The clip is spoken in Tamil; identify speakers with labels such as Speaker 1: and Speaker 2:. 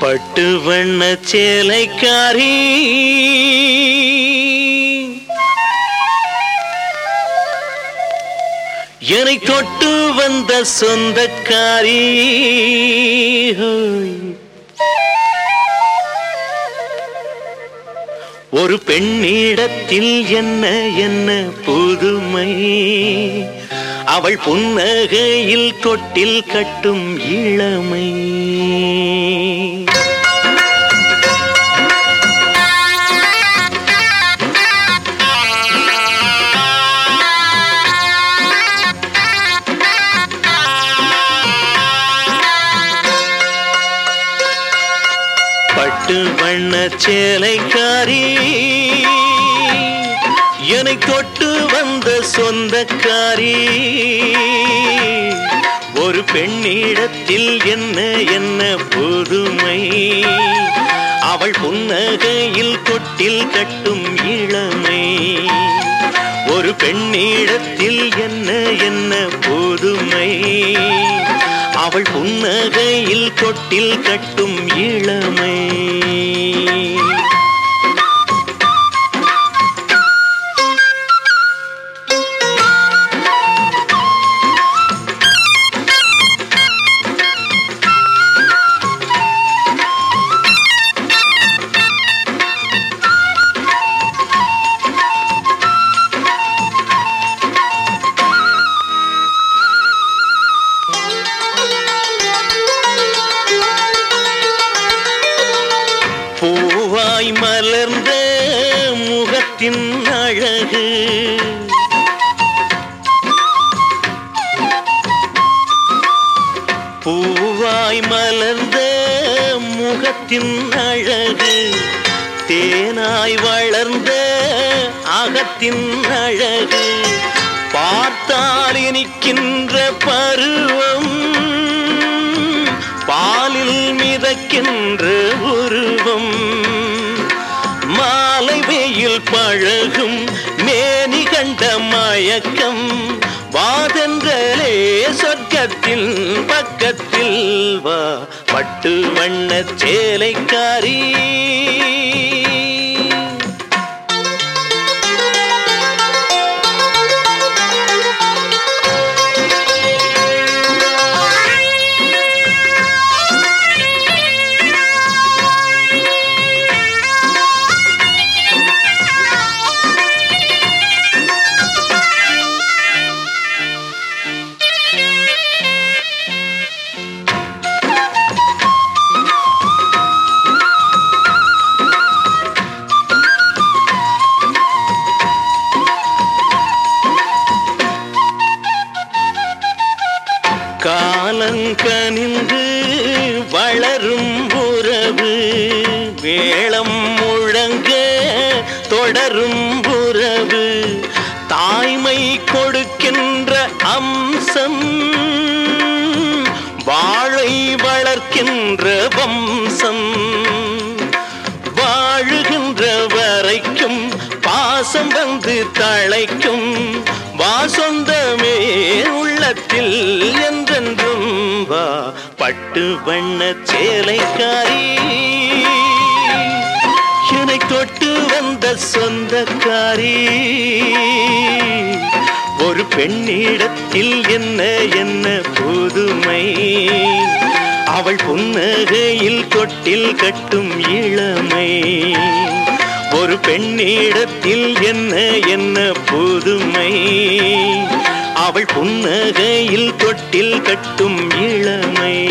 Speaker 1: பட்டு வண்ண சேலைக்காரி. என்னை தொட்டு வந்த சொந்தக்காரி. ஒரு பெண்ணிடத்தில் என்ன என்ன புதுமை. அவள் புன்னகையில் தொட்டில் கட்டும் இளமை. வண்ணச்சேலைக்காரி. என்னை தொட்டு வந்த சொந்தக்காரி. ஒரு பெண்ணிடத்தில் என்ன என்ன புதுமை. அவள் புன்னகையில் தொட்டில் கட்டும் இளமை. ஒரு பெண்ணிடத்தில் என்ன என்ன புதுமை. அவள் புன்னகையில் கொட்டில் கட்டும் இளமை. மலர்ந்த முகத்தின் அழகு. பூவாய் மலர்ந்த முகத்தின் அழகு. தேனாய் வளர்ந்த அகத்தின் அழகு. பார்த்தால் இனிக்கின்ற பருவம் பாலில் மிதக்கின்ற உருவம். பழகும் மேனி கண்ட மயக்கம். வாதங்களே சொர்க்கத்தில் பக்கத்தில் வா. பட்டு வண்ண சேலைக்காரீ காலங்கனிந்து வளரும் உறவு வேளம் முழங்க தொடரும் உறவு. தாய்மை கொடுக்கின்ற அம்சம் வாழை வளர்க்கின்ற வம்சம் வாசம் வந்து தழைக்கும் வா சொந்தமே உள்ளத்தில் என்றென்றும் வா பட்டு வண்ண சேலைக்காரி. என்னை தொட்டு வந்த சொந்தக்காரி. ஒரு பெண்ணிடத்தில் என்ன என்ன புதுமை. அவள் புன்னகையில் தொட்டில் கட்டும் இளமை. ஒரு பெண்ணிடத்தில் என்ன என்ன புதுமை? அவள் புன்னகையில் தொட்டில் கட்டும் இளமை.